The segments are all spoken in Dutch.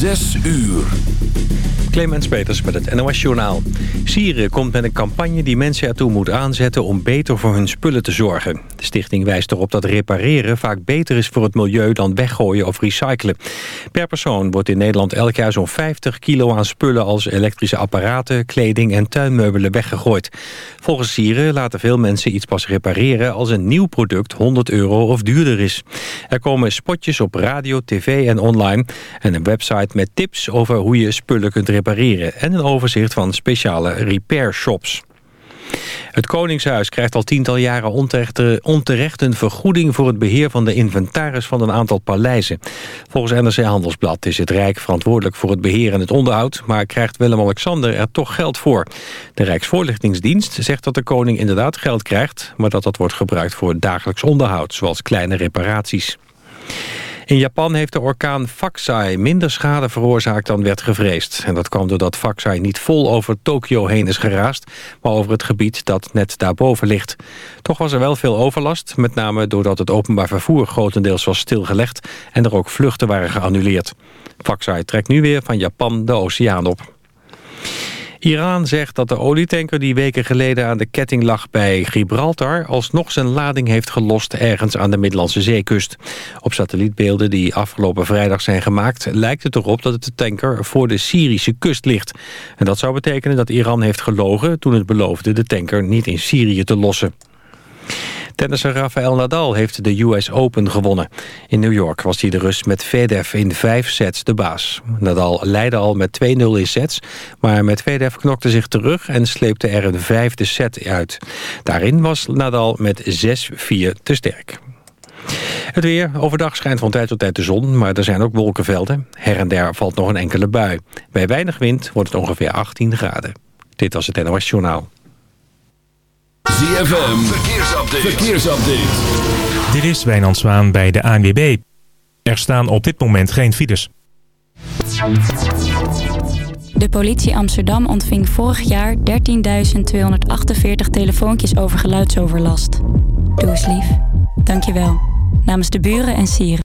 Zes uur. Clemens Peters met het NOS Journaal. Sieren komt met een campagne die mensen ertoe moet aanzetten... om beter voor hun spullen te zorgen. De stichting wijst erop dat repareren vaak beter is voor het milieu... dan weggooien of recyclen. Per persoon wordt in Nederland elk jaar zo'n 50 kilo aan spullen... als elektrische apparaten, kleding en tuinmeubelen weggegooid. Volgens Sieren laten veel mensen iets pas repareren... als een nieuw product 100 euro of duurder is. Er komen spotjes op radio, tv en online... en een website met tips over hoe je spullen kunt repareren en een overzicht van speciale repair shops. Het Koningshuis krijgt al tiental jaren onterecht een vergoeding voor het beheer van de inventaris van een aantal paleizen. Volgens NRC Handelsblad is het Rijk verantwoordelijk voor het beheer en het onderhoud, maar krijgt Willem-Alexander er toch geld voor. De Rijksvoorlichtingsdienst zegt dat de koning inderdaad geld krijgt, maar dat dat wordt gebruikt voor dagelijks onderhoud, zoals kleine reparaties. In Japan heeft de orkaan Faxai minder schade veroorzaakt dan werd gevreesd. En dat kwam doordat Faxai niet vol over Tokio heen is geraast... maar over het gebied dat net daarboven ligt. Toch was er wel veel overlast, met name doordat het openbaar vervoer grotendeels was stilgelegd... en er ook vluchten waren geannuleerd. Faxai trekt nu weer van Japan de oceaan op. Iran zegt dat de olietanker die weken geleden aan de ketting lag bij Gibraltar... alsnog zijn lading heeft gelost ergens aan de Middellandse zeekust. Op satellietbeelden die afgelopen vrijdag zijn gemaakt... lijkt het erop dat het de tanker voor de Syrische kust ligt. En dat zou betekenen dat Iran heeft gelogen toen het beloofde de tanker niet in Syrië te lossen. Tennisser Rafael Nadal heeft de US Open gewonnen. In New York was hij de rust met Federer in vijf sets de baas. Nadal leidde al met 2-0 in sets, maar met Federer knokte zich terug en sleepte er een vijfde set uit. Daarin was Nadal met 6-4 te sterk. Het weer. Overdag schijnt van tijd tot tijd de zon, maar er zijn ook wolkenvelden. Her en der valt nog een enkele bui. Bij weinig wind wordt het ongeveer 18 graden. Dit was het NOS Journaal. ZFM, verkeersupdate. verkeersupdate. Dit is Wijnand Zwaan bij de ANWB. Er staan op dit moment geen files. De politie Amsterdam ontving vorig jaar 13.248 telefoontjes over geluidsoverlast. Doe eens lief. Dankjewel. Namens de buren en sieren.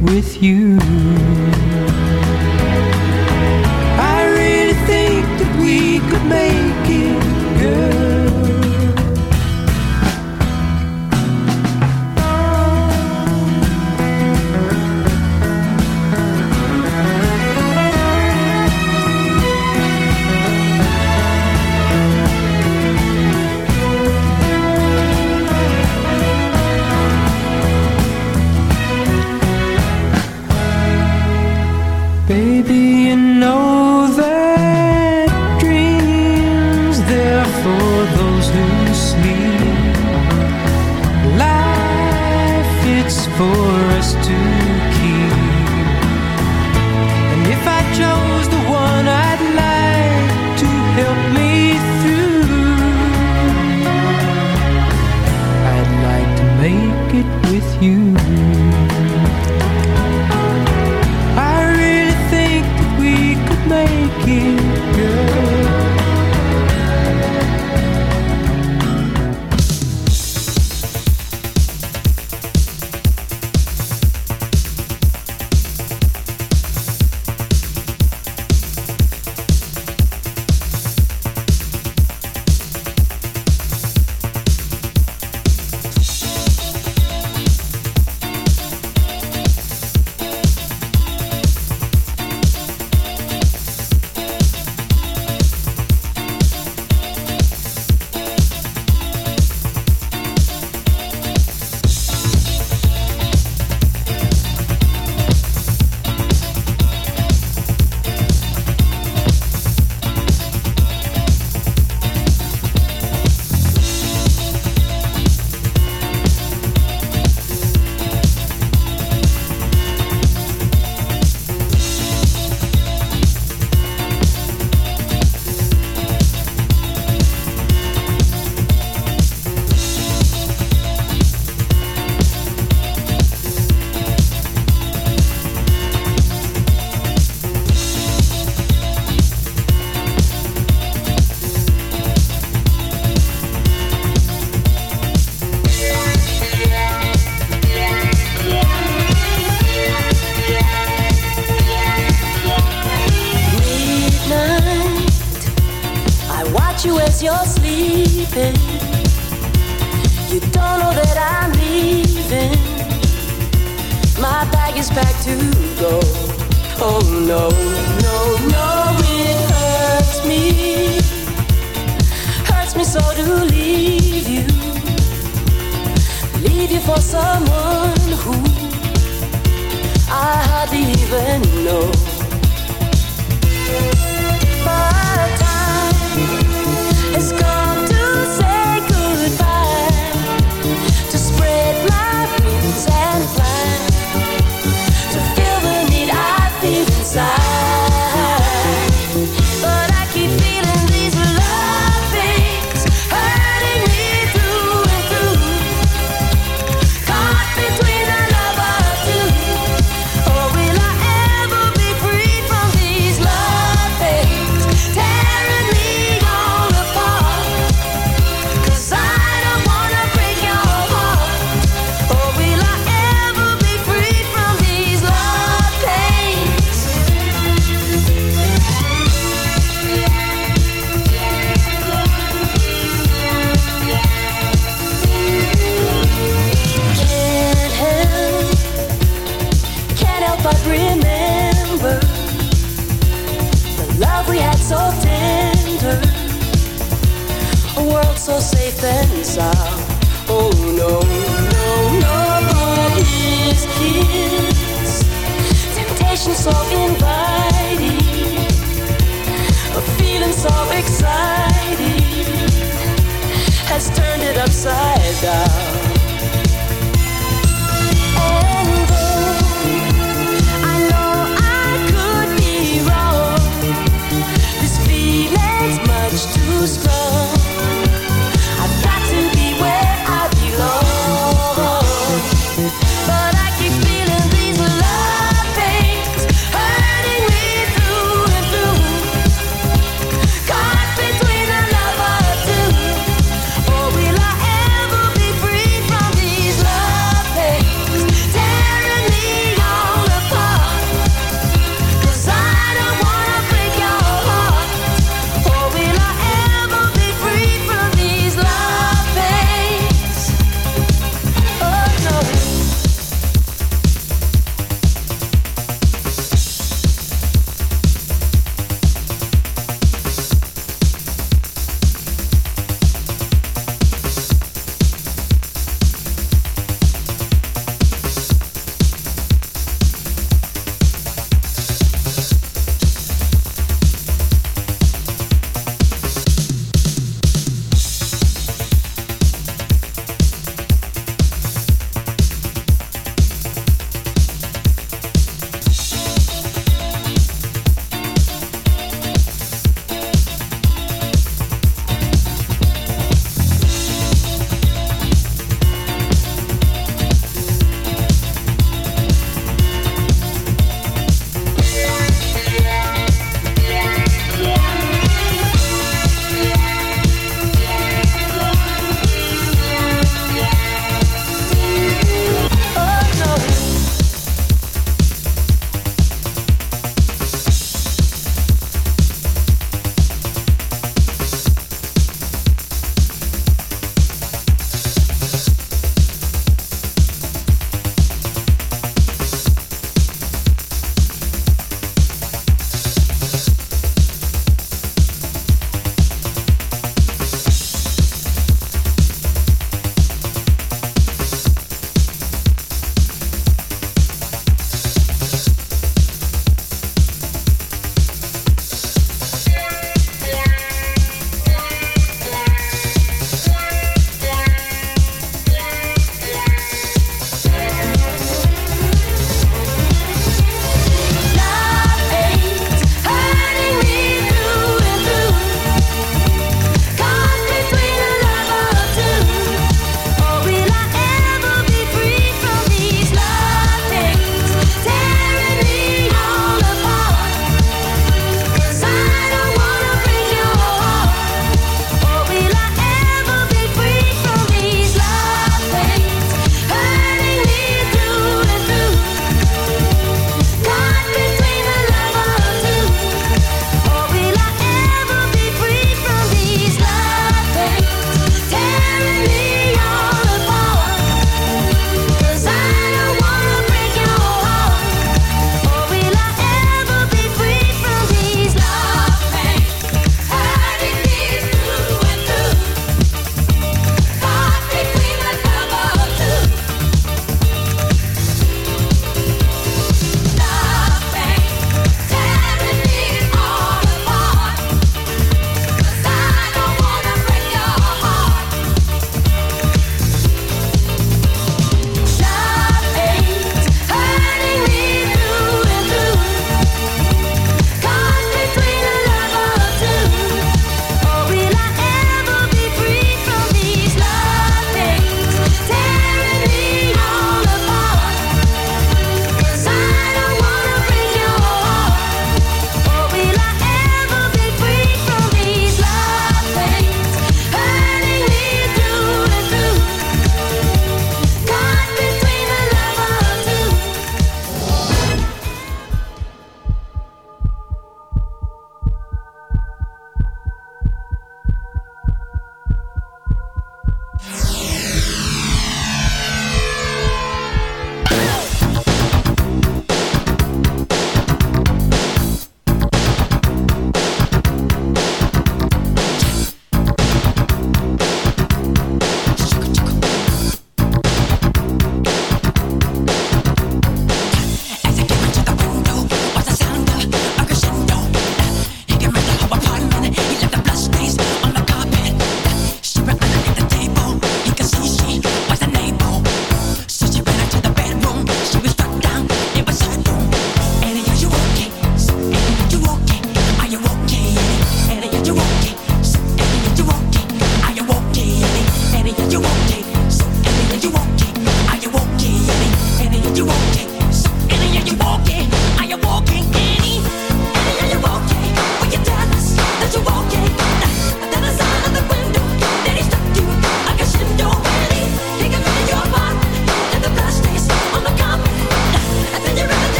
With you.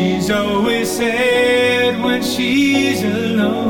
She's always sad when she's alone.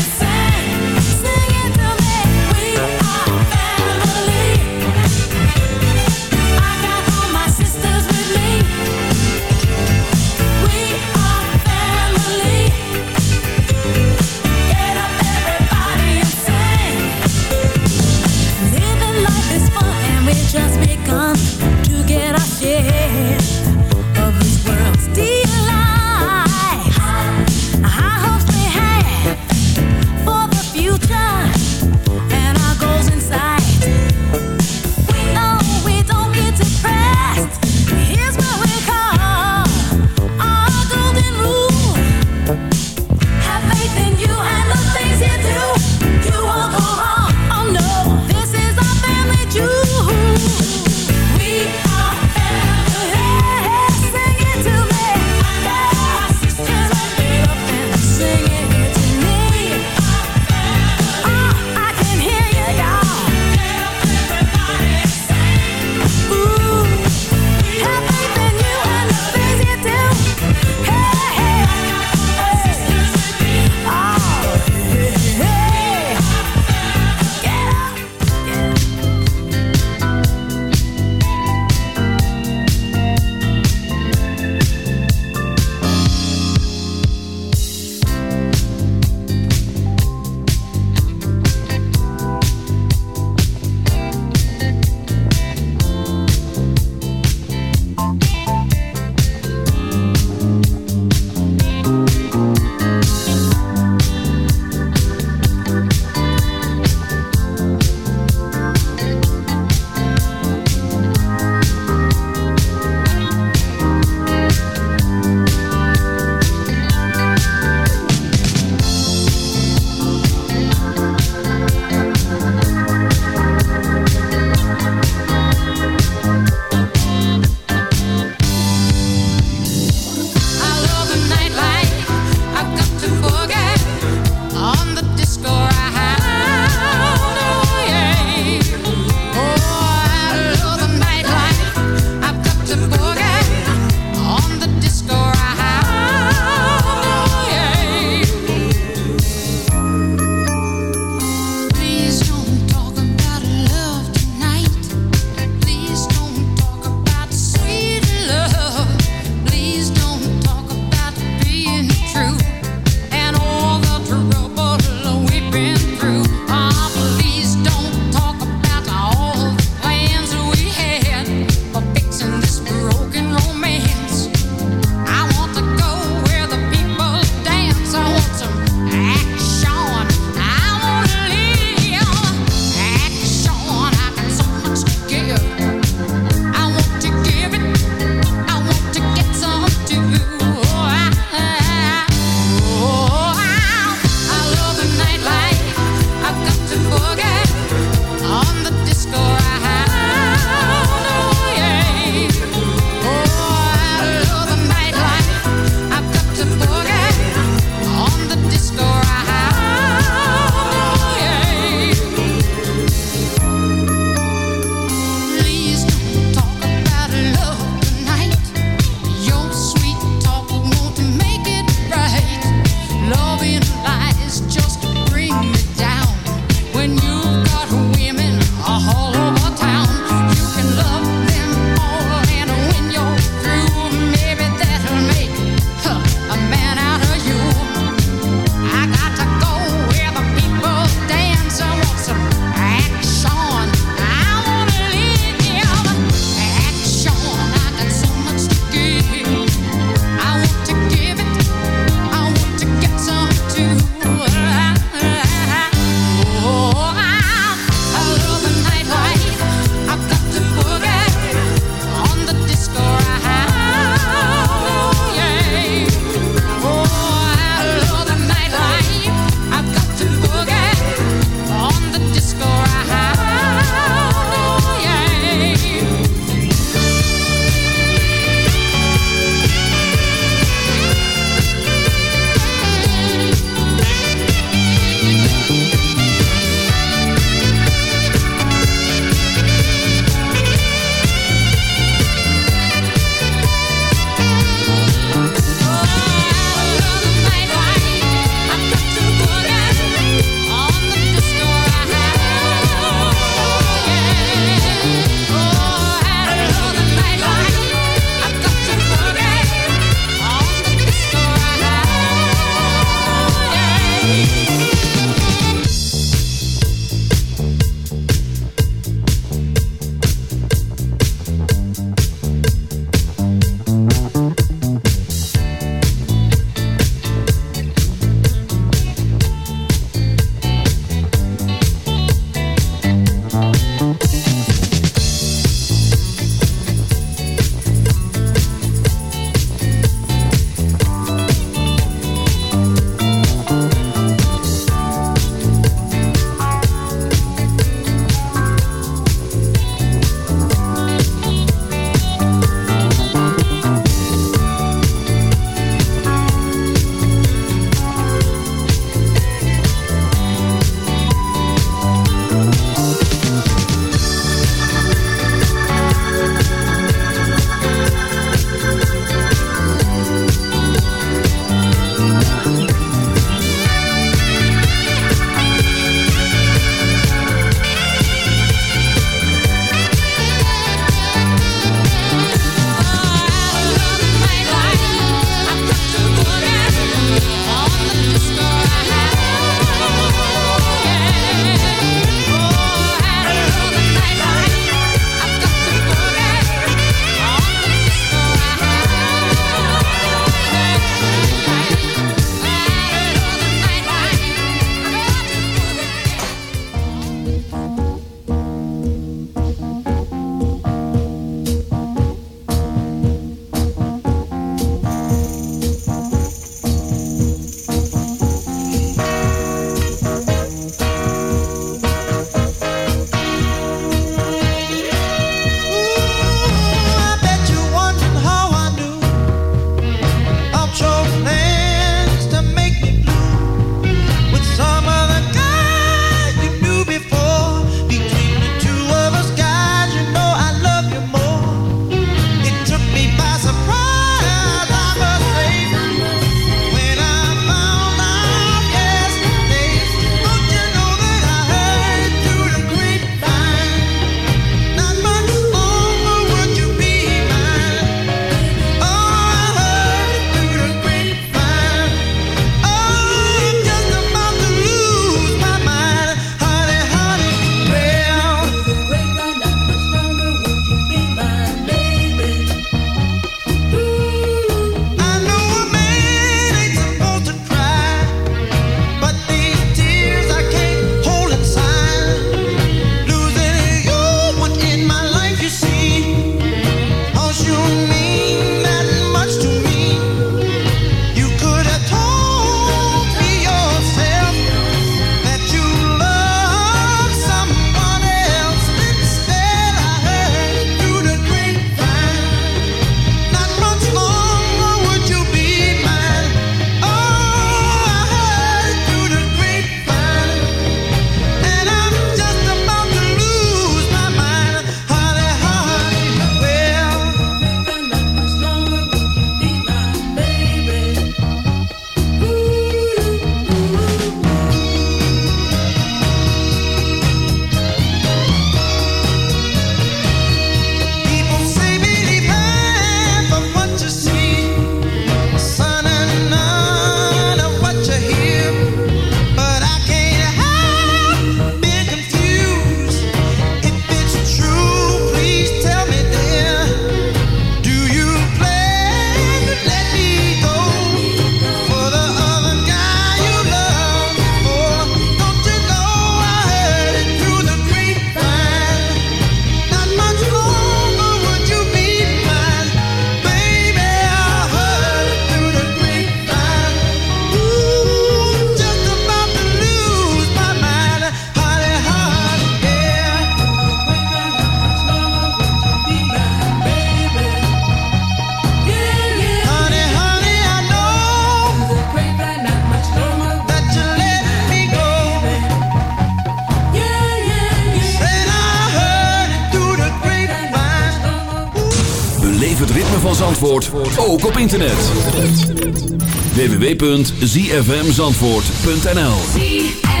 www.zfmzandvoort.nl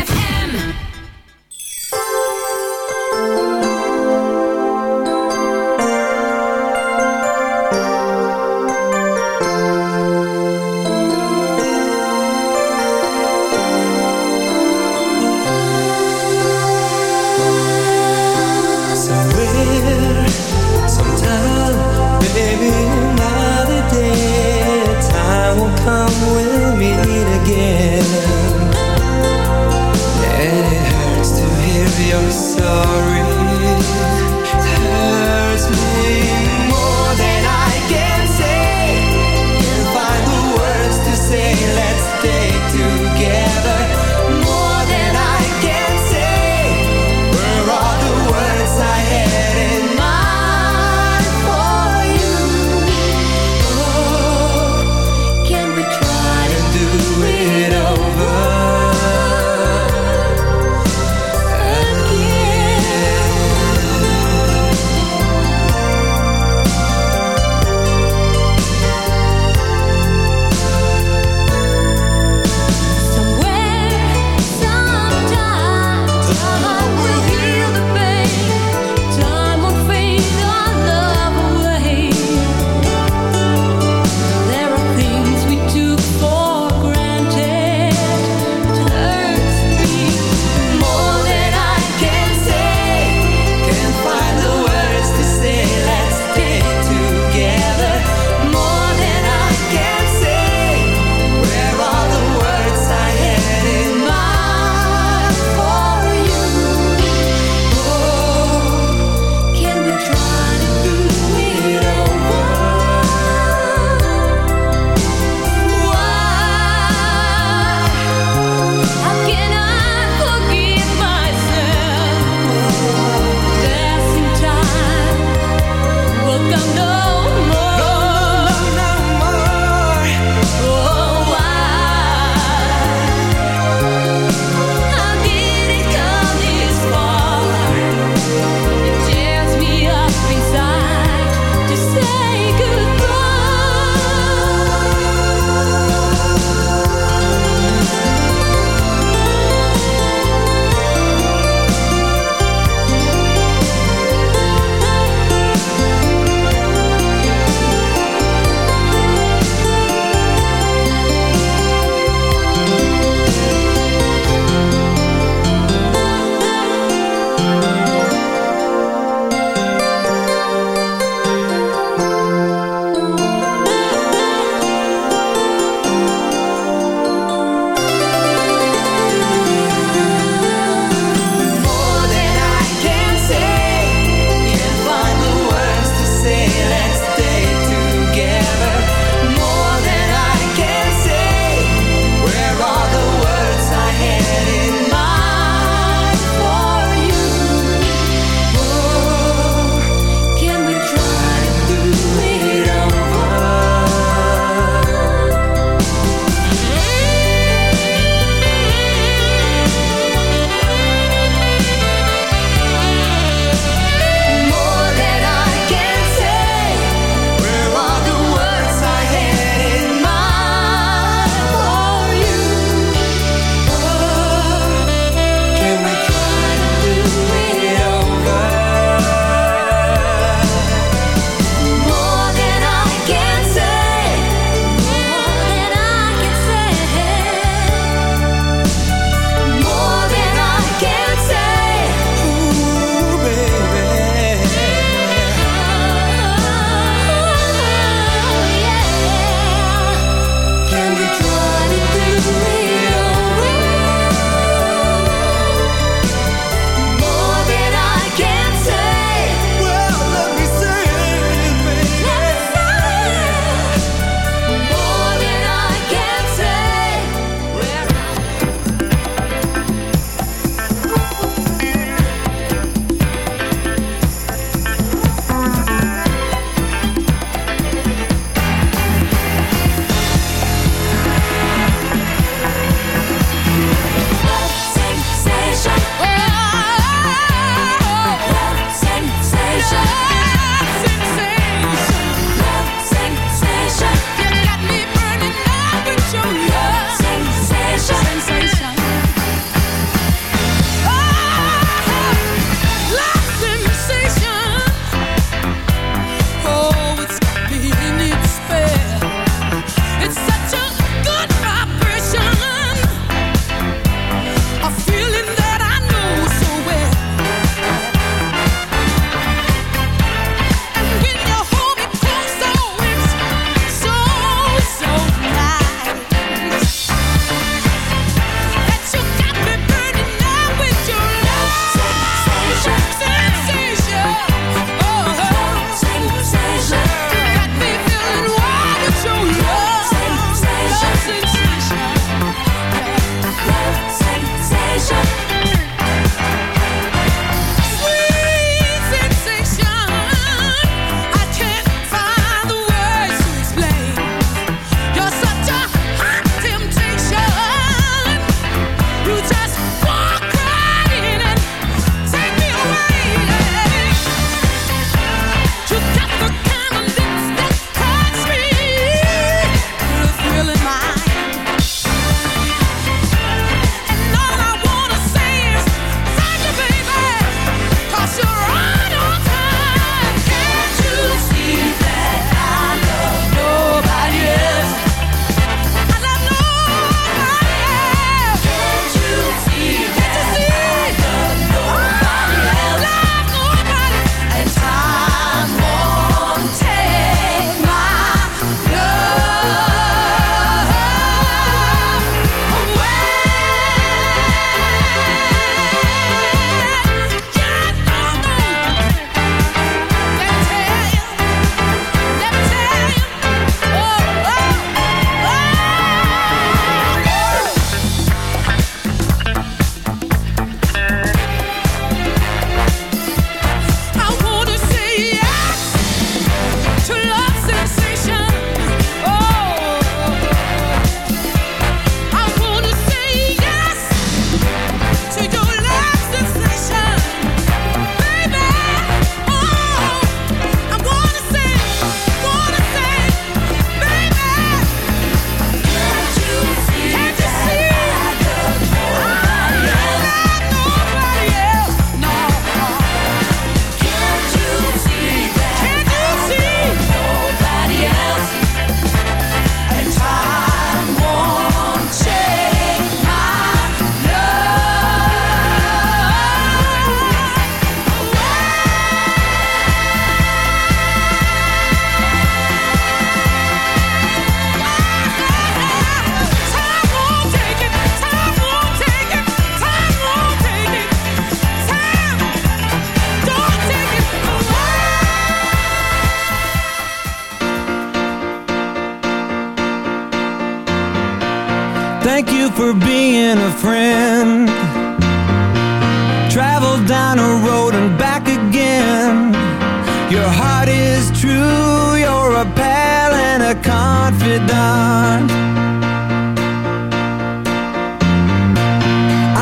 a confidant.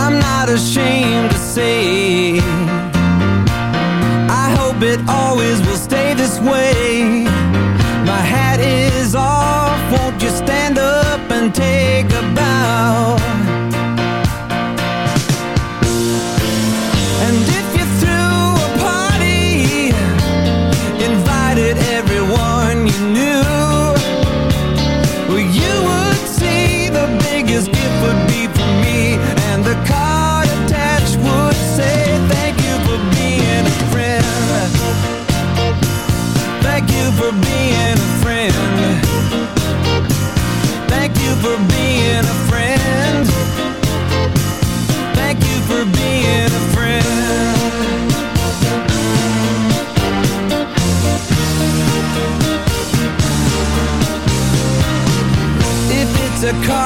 I'm not ashamed to say I hope it always will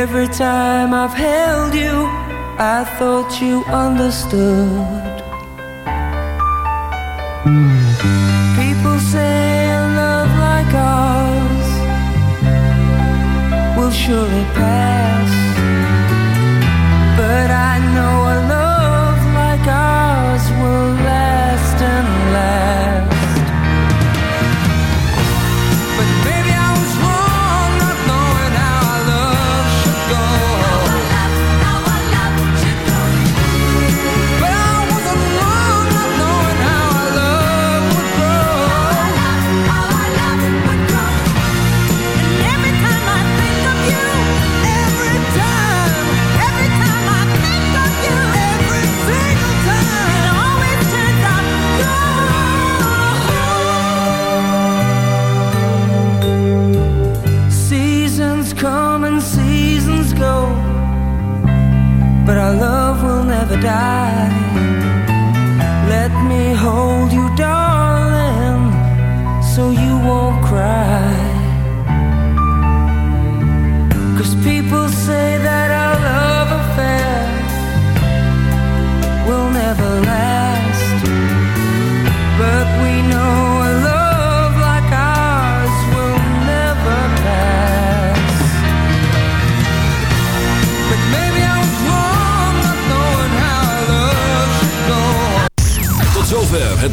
Every time I've held you, I thought you understood. People say a love like ours will surely pass, but I know a love.